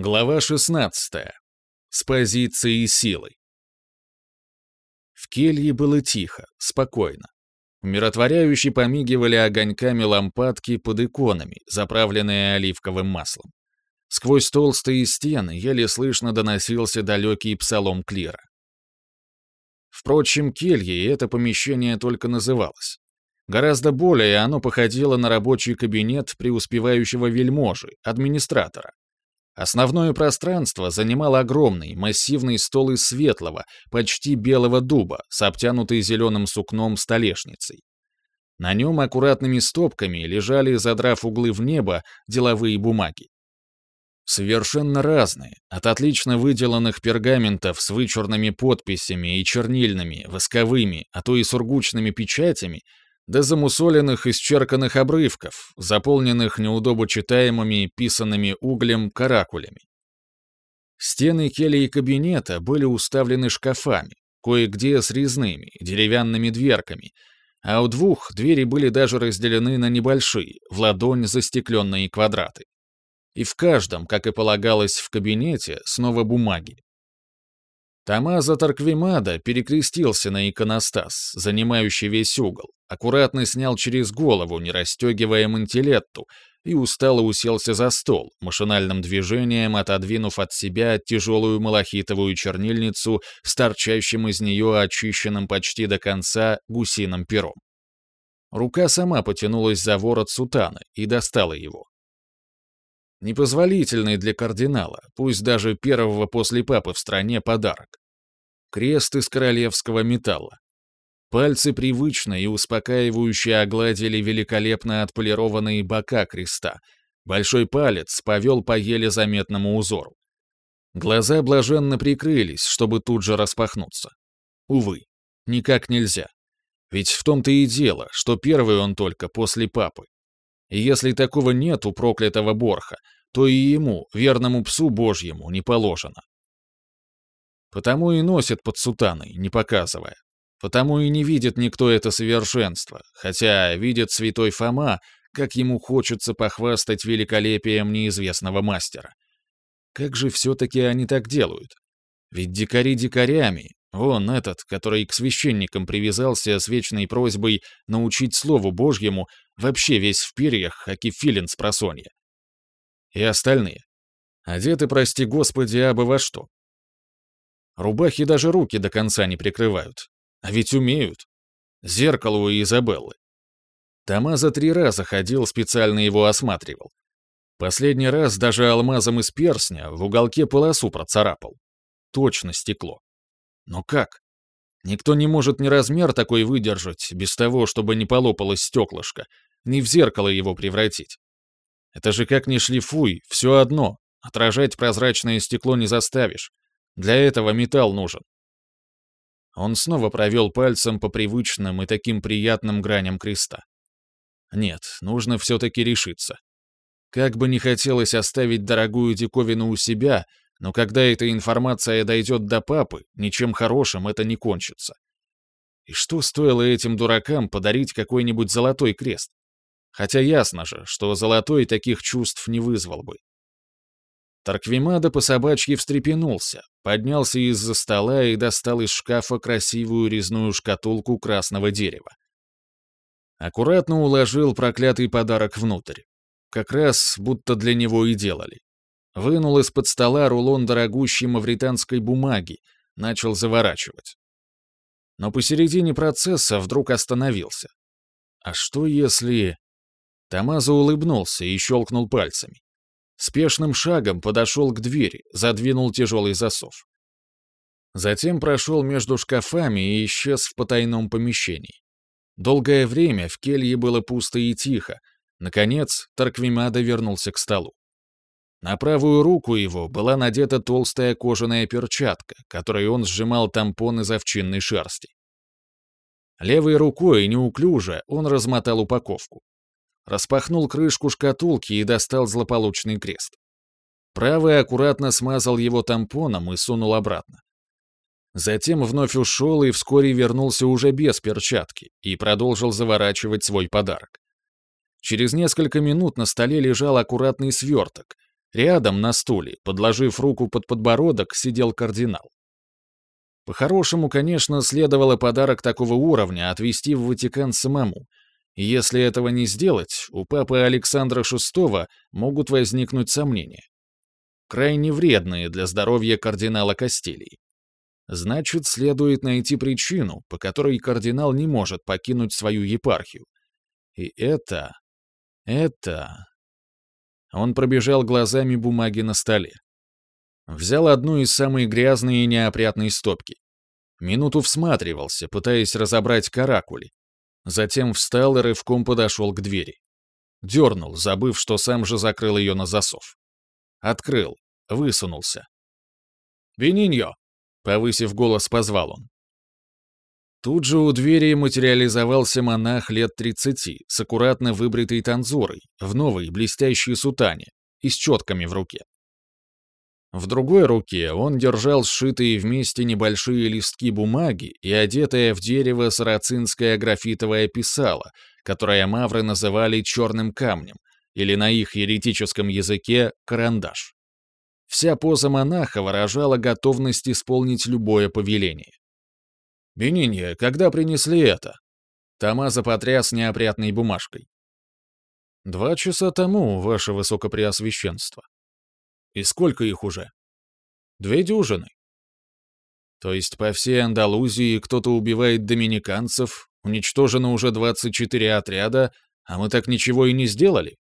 Глава 16. С позиции силы. В келье было тихо, спокойно. Умиротворяюще помигивали огоньками лампадки под иконами, заправленные оливковым маслом. Сквозь толстые стены еле слышно доносился далекий псалом клира. Впрочем, кельей это помещение только называлось. Гораздо более оно походило на рабочий кабинет преуспевающего вельможи, администратора. Основное пространство занимал огромный, массивный стол из светлого, почти белого дуба с обтянутой зеленым сукном столешницей. На нем аккуратными стопками лежали, задрав углы в небо, деловые бумаги. Совершенно разные, от отлично выделанных пергаментов с вычурными подписями и чернильными, восковыми, а то и сургучными печатями, до замусоленных исчерканных обрывков, заполненных неудобочитаемыми, писанными углем каракулями. Стены кельи и кабинета были уставлены шкафами, кое-где с резными, деревянными дверками, а у двух двери были даже разделены на небольшие, в ладонь застекленные квадраты. И в каждом, как и полагалось в кабинете, снова бумаги. Тамаза Тарквимада перекрестился на иконостас, занимающий весь угол, аккуратно снял через голову, не расстегивая мантилетту, и устало уселся за стол, машинальным движением отодвинув от себя тяжелую малахитовую чернильницу с торчащим из нее очищенным почти до конца гусиным пером. Рука сама потянулась за ворот сутаны и достала его. Непозволительный для кардинала, пусть даже первого после папы в стране, подарок. Крест из королевского металла. Пальцы привычно и успокаивающе огладили великолепно отполированные бока креста. Большой палец повел по еле заметному узору. Глаза блаженно прикрылись, чтобы тут же распахнуться. Увы, никак нельзя. Ведь в том-то и дело, что первый он только после папы. И если такого нет у проклятого Борха, то и ему, верному псу Божьему, не положено. Потому и носит под сутаной, не показывая. Потому и не видит никто это совершенство, хотя видит святой Фома, как ему хочется похвастать великолепием неизвестного мастера. Как же все-таки они так делают? Ведь дикари дикарями, вон этот, который к священникам привязался с вечной просьбой научить Слову Божьему, вообще весь в перьях, как и филин с просонья. И остальные. Одеты, прости господи, абы во что. Рубахи даже руки до конца не прикрывают, а ведь умеют. Зеркало у Изабеллы. Тамаза три раза ходил, специально его осматривал. Последний раз даже алмазом из перстня в уголке полосу процарапал. Точно стекло. Но как? Никто не может ни размер такой выдержать, без того, чтобы не полопалось стеклышко, ни в зеркало его превратить. Это же как ни шлифуй, все одно. Отражать прозрачное стекло не заставишь. Для этого металл нужен. Он снова провел пальцем по привычным и таким приятным граням креста. Нет, нужно все-таки решиться. Как бы не хотелось оставить дорогую диковину у себя, но когда эта информация дойдет до папы, ничем хорошим это не кончится. И что стоило этим дуракам подарить какой-нибудь золотой крест? Хотя ясно же, что золотой таких чувств не вызвал бы. Тарквимада по собачьи встрепенулся, поднялся из-за стола и достал из шкафа красивую резную шкатулку красного дерева. Аккуратно уложил проклятый подарок внутрь. Как раз будто для него и делали. Вынул из-под стола рулон дорогущей мавританской бумаги, начал заворачивать. Но посередине процесса вдруг остановился. А что если... Тамаза улыбнулся и щелкнул пальцами. Спешным шагом подошел к двери, задвинул тяжелый засов. Затем прошел между шкафами и исчез в потайном помещении. Долгое время в келье было пусто и тихо. Наконец, Тарквимада вернулся к столу. На правую руку его была надета толстая кожаная перчатка, которой он сжимал тампон из овчинной шерсти. Левой рукой, неуклюже, он размотал упаковку распахнул крышку шкатулки и достал злополучный крест. Правый аккуратно смазал его тампоном и сунул обратно. Затем вновь ушел и вскоре вернулся уже без перчатки и продолжил заворачивать свой подарок. Через несколько минут на столе лежал аккуратный сверток, Рядом, на стуле, подложив руку под подбородок, сидел кардинал. По-хорошему, конечно, следовало подарок такого уровня отвезти в Ватикан самому. Если этого не сделать, у папы Александра VI могут возникнуть сомнения. Крайне вредные для здоровья кардинала Кастилий. Значит, следует найти причину, по которой кардинал не может покинуть свою епархию. И это... это... Он пробежал глазами бумаги на столе. Взял одну из самых грязной и неопрятной стопки. Минуту всматривался, пытаясь разобрать каракули. Затем встал и рывком подошел к двери. Дернул, забыв, что сам же закрыл ее на засов. Открыл, высунулся. «Бениньо!» — повысив голос, позвал он. Тут же у двери материализовался монах лет 30 с аккуратно выбритой танзурой, в новой блестящей сутане и с четками в руке. В другой руке он держал сшитые вместе небольшие листки бумаги и одетое в дерево сарацинское графитовое писало, которое мавры называли черным камнем, или на их еретическом языке карандаш. Вся поза монаха выражала готовность исполнить любое повеление. «Бенинья, когда принесли это?» Тамаза потряс неопрятной бумажкой. «Два часа тому, ваше высокопреосвященство». «И сколько их уже?» «Две дюжины». То есть по всей Андалузии кто-то убивает доминиканцев, уничтожено уже 24 отряда, а мы так ничего и не сделали?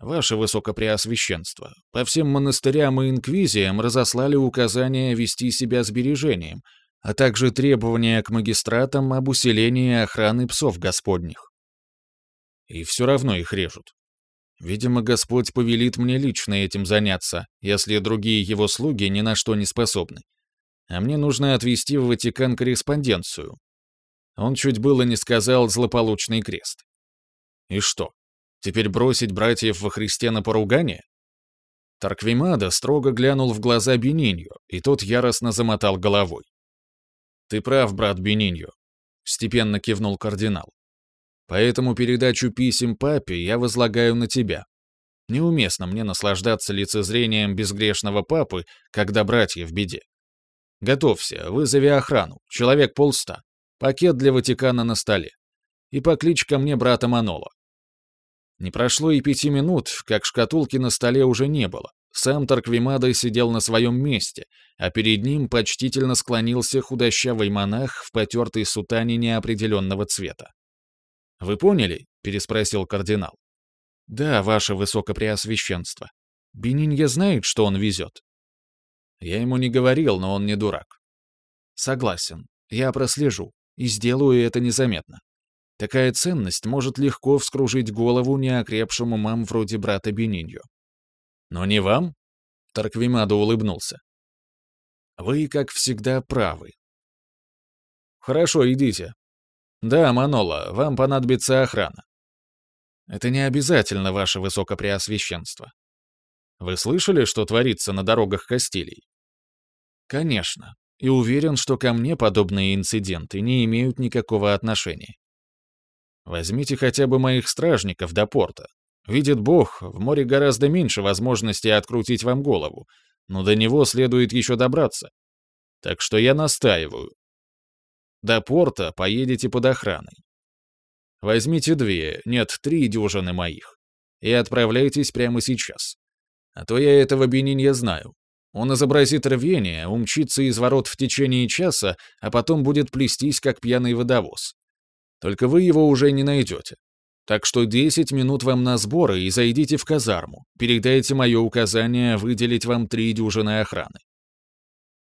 Ваше Высокопреосвященство, по всем монастырям и инквизиям разослали указания вести себя сбережением, а также требования к магистратам об усилении охраны псов господних. И все равно их режут. Видимо, Господь повелит мне лично этим заняться, если другие его слуги ни на что не способны. А мне нужно отвезти в Ватикан корреспонденцию. Он чуть было не сказал «злополучный крест». И что, теперь бросить братьев во Христе на поругание? Тарквимада строго глянул в глаза Бенинью, и тот яростно замотал головой. «Ты прав, брат Бениньо», — степенно кивнул кардинал. «Поэтому передачу писем папе я возлагаю на тебя. Неуместно мне наслаждаться лицезрением безгрешного папы, когда братья в беде. Готовься, вызови охрану, человек полста, пакет для Ватикана на столе. И покличь ко мне брата Манола». Не прошло и пяти минут, как шкатулки на столе уже не было. Сам Тарквимада сидел на своем месте, а перед ним почтительно склонился худощавый монах в потертой сутане неопределенного цвета. «Вы поняли?» — переспросил кардинал. «Да, ваше высокопреосвященство. Бенинья знает, что он везет?» Я ему не говорил, но он не дурак. «Согласен. Я прослежу. И сделаю это незаметно. Такая ценность может легко вскружить голову неокрепшему мам вроде брата Бениньо. «Но не вам?» — Тарквимадо улыбнулся. «Вы, как всегда, правы». «Хорошо, идите. Да, Манола, вам понадобится охрана». «Это не обязательно, ваше высокопреосвященство. Вы слышали, что творится на дорогах Кастилий?» «Конечно. И уверен, что ко мне подобные инциденты не имеют никакого отношения. Возьмите хотя бы моих стражников до порта. Видит Бог, в море гораздо меньше возможностей открутить вам голову, но до него следует еще добраться. Так что я настаиваю. До порта поедете под охраной. Возьмите две, нет, три дюжины моих, и отправляйтесь прямо сейчас. А то я этого Бенинья знаю. Он изобразит рвение, умчится из ворот в течение часа, а потом будет плестись, как пьяный водовоз. Только вы его уже не найдете. Так что 10 минут вам на сборы и зайдите в казарму. Передайте мое указание выделить вам три дюжины охраны.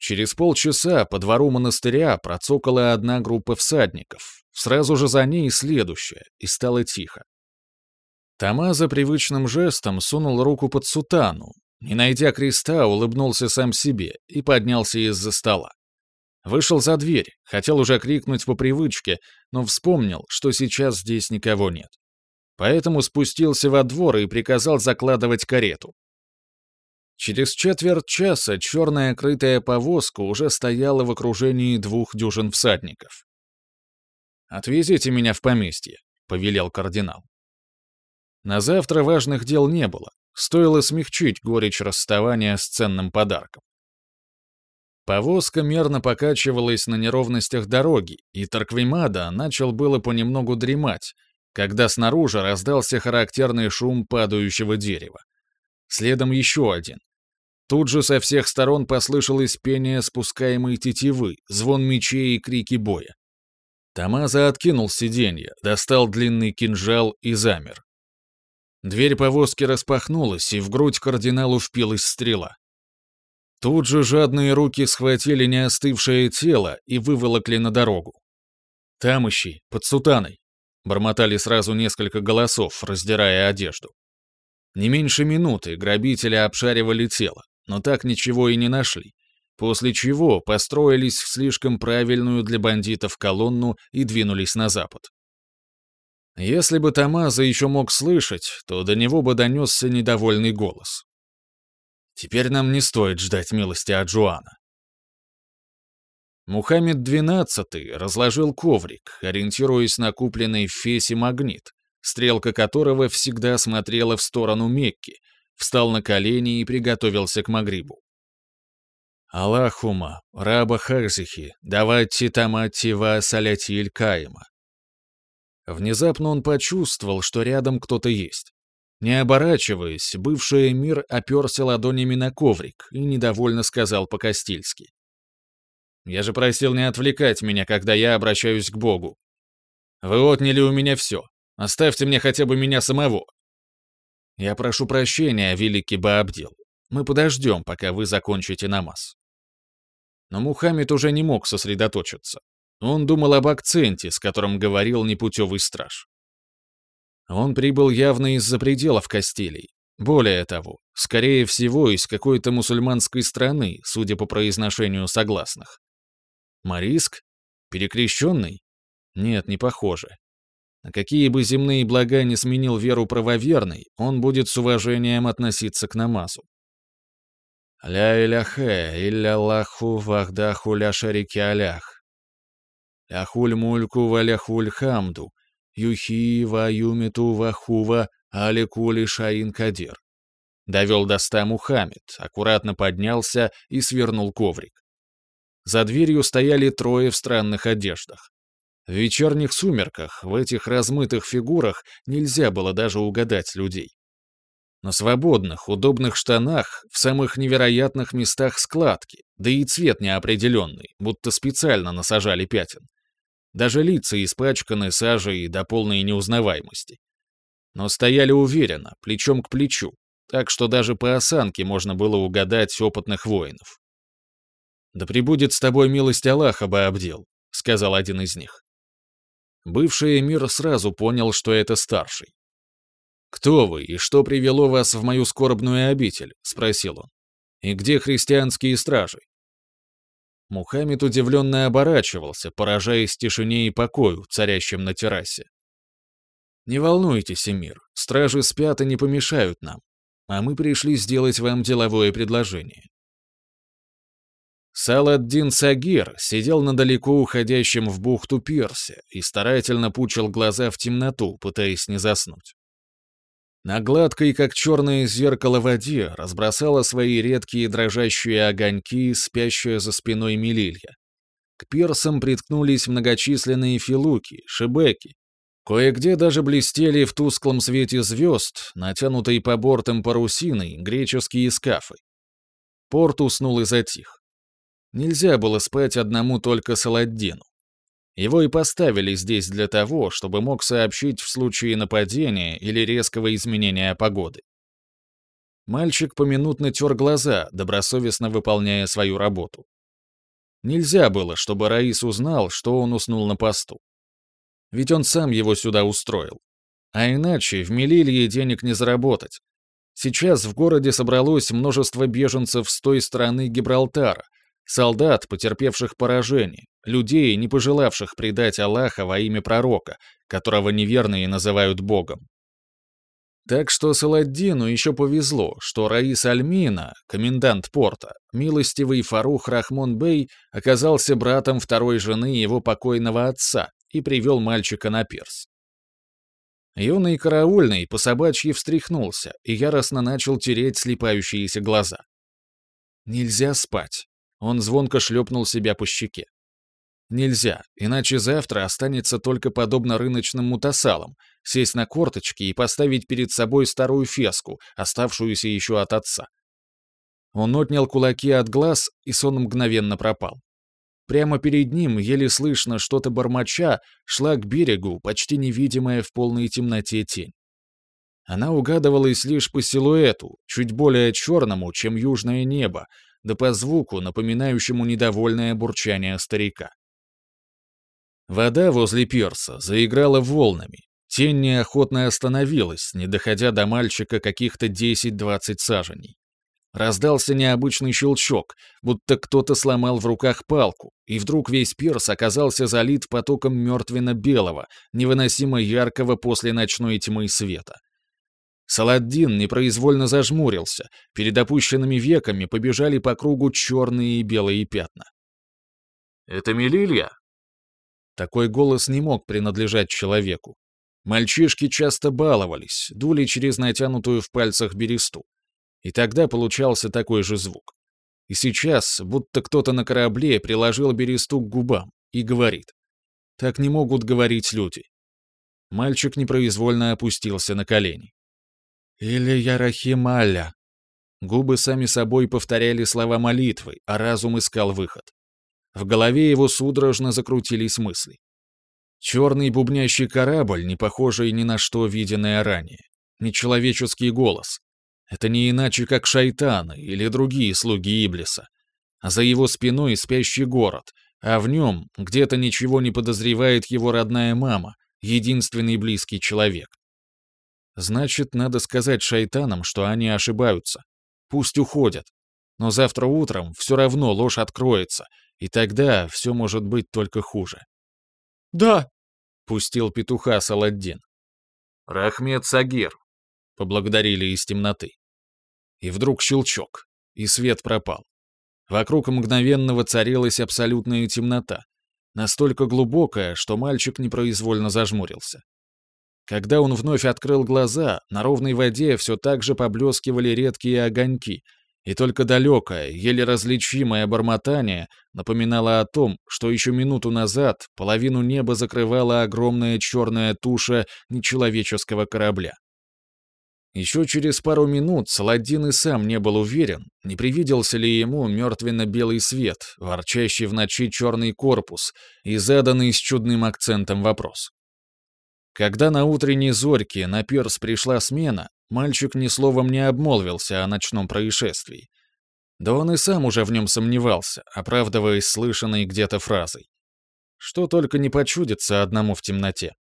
Через полчаса по двору монастыря процокала одна группа всадников. Сразу же за ней следующая, и стало тихо. Тамаза привычным жестом сунул руку под сутану, не найдя креста, улыбнулся сам себе и поднялся из-за стола. Вышел за дверь, хотел уже крикнуть по привычке, но вспомнил, что сейчас здесь никого нет поэтому спустился во двор и приказал закладывать карету. Через четверть часа черная крытая повозка уже стояла в окружении двух дюжин всадников. «Отвезите меня в поместье», — повелел кардинал. На завтра важных дел не было, Стоило смягчить горечь расставания с ценным подарком. Повозка мерно покачивалась на неровностях дороги, и Тарквимада начал было понемногу дремать, когда снаружи раздался характерный шум падающего дерева. Следом еще один. Тут же со всех сторон послышалось пение спускаемой тетивы, звон мечей и крики боя. Тамаза откинул сиденье, достал длинный кинжал и замер. Дверь повозки распахнулась, и в грудь кардиналу впилась стрела. Тут же жадные руки схватили неостывшее тело и выволокли на дорогу. «Там ищи, под сутаной!» — бормотали сразу несколько голосов, раздирая одежду. Не меньше минуты грабители обшаривали тело, но так ничего и не нашли, после чего построились в слишком правильную для бандитов колонну и двинулись на запад. Если бы Тамаза еще мог слышать, то до него бы донесся недовольный голос. Теперь нам не стоит ждать милости от Жуана. Мухаммед XII разложил коврик, ориентируясь на купленный в Фесе магнит, стрелка которого всегда смотрела в сторону Мекки, встал на колени и приготовился к Магрибу. Аллахума, раба Харзихи, давайте тамати ва салятиль каима. Внезапно он почувствовал, что рядом кто-то есть. Не оборачиваясь, бывший мир оперся ладонями на коврик и недовольно сказал по-кастильски. «Я же просил не отвлекать меня, когда я обращаюсь к Богу. Вы отняли у меня все. Оставьте мне хотя бы меня самого». «Я прошу прощения, великий Баабдил. Мы подождем, пока вы закончите намаз». Но Мухаммед уже не мог сосредоточиться. Он думал об акценте, с которым говорил непутевый страж. Он прибыл явно из-за пределов Кастилий. Более того, скорее всего, из какой-то мусульманской страны, судя по произношению согласных. Мариск? Перекрещенный? Нет, не похоже. На какие бы земные блага не сменил веру правоверный, он будет с уважением относиться к намазу. «Ля иляхе, илля лаху вахдаху ля шарики алях. Ляхуль мульку валяхуль хамду, Юхи ва юмиту ва хува аликули шаин кадир. Довел до ста Мухаммед, аккуратно поднялся и свернул коврик. За дверью стояли трое в странных одеждах. В вечерних сумерках, в этих размытых фигурах, нельзя было даже угадать людей. На свободных, удобных штанах, в самых невероятных местах складки, да и цвет неопределенный, будто специально насажали пятен. Даже лица испачканы сажей до полной неузнаваемости. Но стояли уверенно, плечом к плечу, так что даже по осанке можно было угадать опытных воинов. «Да пребудет с тобой милость Аллаха, Баабдил», — сказал один из них. Бывший эмир сразу понял, что это старший. «Кто вы и что привело вас в мою скорбную обитель?» — спросил он. «И где христианские стражи?» Мухаммед удивленно оборачивался, поражаясь тишине и покою, царящим на террасе. «Не волнуйтесь, Эмир, стражи спят и не помешают нам, а мы пришли сделать вам деловое предложение». Саладдин Сагир сидел на далеко уходящем в бухту пирсе и старательно пучил глаза в темноту, пытаясь не заснуть. На гладкой, как черное зеркало воде, разбросала свои редкие дрожащие огоньки, спящая за спиной Мелилья. К пирсам приткнулись многочисленные филуки, шибеки. Кое-где даже блестели в тусклом свете звезд, натянутые по бортам парусиной, греческие скафы. Порт уснул и затих. Нельзя было спать одному только Саладдину. Его и поставили здесь для того, чтобы мог сообщить в случае нападения или резкого изменения погоды. Мальчик поминутно тер глаза, добросовестно выполняя свою работу. Нельзя было, чтобы Раис узнал, что он уснул на посту. Ведь он сам его сюда устроил. А иначе в Мелилье денег не заработать. Сейчас в городе собралось множество беженцев с той стороны Гибралтара, солдат, потерпевших поражение, людей, не пожелавших предать Аллаха во имя пророка, которого неверные называют Богом. Так что Саладдину еще повезло, что Раис Альмина, комендант порта, милостивый Фарух Рахмон-бей, оказался братом второй жены его покойного отца и привел мальчика на перс. Юный караульный по собачьи встряхнулся и яростно начал тереть слепающиеся глаза. Нельзя спать. Он звонко шлепнул себя по щеке. Нельзя, иначе завтра останется только подобно рыночным мутасалам, сесть на корточки и поставить перед собой старую феску, оставшуюся еще от отца. Он отнял кулаки от глаз, и сон мгновенно пропал. Прямо перед ним, еле слышно что-то бормоча, шла к берегу, почти невидимая в полной темноте тень. Она угадывалась лишь по силуэту, чуть более черному, чем южное небо, да по звуку, напоминающему недовольное бурчание старика. Вода возле пирса заиграла волнами. Тень неохотно остановилась, не доходя до мальчика каких-то 10-20 саженей. Раздался необычный щелчок, будто кто-то сломал в руках палку, и вдруг весь пирс оказался залит потоком мертвенно-белого, невыносимо яркого после ночной тьмы света. Саладдин непроизвольно зажмурился, перед опущенными веками побежали по кругу черные и белые пятна. «Это Мелилья?» Такой голос не мог принадлежать человеку. Мальчишки часто баловались, дули через натянутую в пальцах бересту. И тогда получался такой же звук. И сейчас, будто кто-то на корабле приложил бересту к губам и говорит. Так не могут говорить люди. Мальчик непроизвольно опустился на колени. «Или Ярахималя». Губы сами собой повторяли слова молитвы, а разум искал выход. В голове его судорожно закрутились мысли. Черный бубнящий корабль, не похожий ни на что виденное ранее. Нечеловеческий голос. Это не иначе, как шайтаны или другие слуги Иблиса. А за его спиной спящий город, а в нем где-то ничего не подозревает его родная мама, единственный близкий человек. Значит, надо сказать шайтанам, что они ошибаются. Пусть уходят. Но завтра утром все равно ложь откроется, и тогда все может быть только хуже. «Да!» — пустил петуха Саладдин. «Рахмет Сагир!» — поблагодарили из темноты. И вдруг щелчок, и свет пропал. Вокруг мгновенно воцарилась абсолютная темнота, настолько глубокая, что мальчик непроизвольно зажмурился. Когда он вновь открыл глаза, на ровной воде все так же поблескивали редкие огоньки — и только далекое, еле различимое бормотание напоминало о том, что еще минуту назад половину неба закрывала огромная черная туша нечеловеческого корабля. Еще через пару минут Саладин и сам не был уверен, не привиделся ли ему мертвенно-белый свет, ворчащий в ночи черный корпус и заданный с чудным акцентом вопрос. Когда на утренней зорьке на перс пришла смена, Мальчик ни словом не обмолвился о ночном происшествии. Да он и сам уже в нем сомневался, оправдываясь слышанной где-то фразой. Что только не почудится одному в темноте.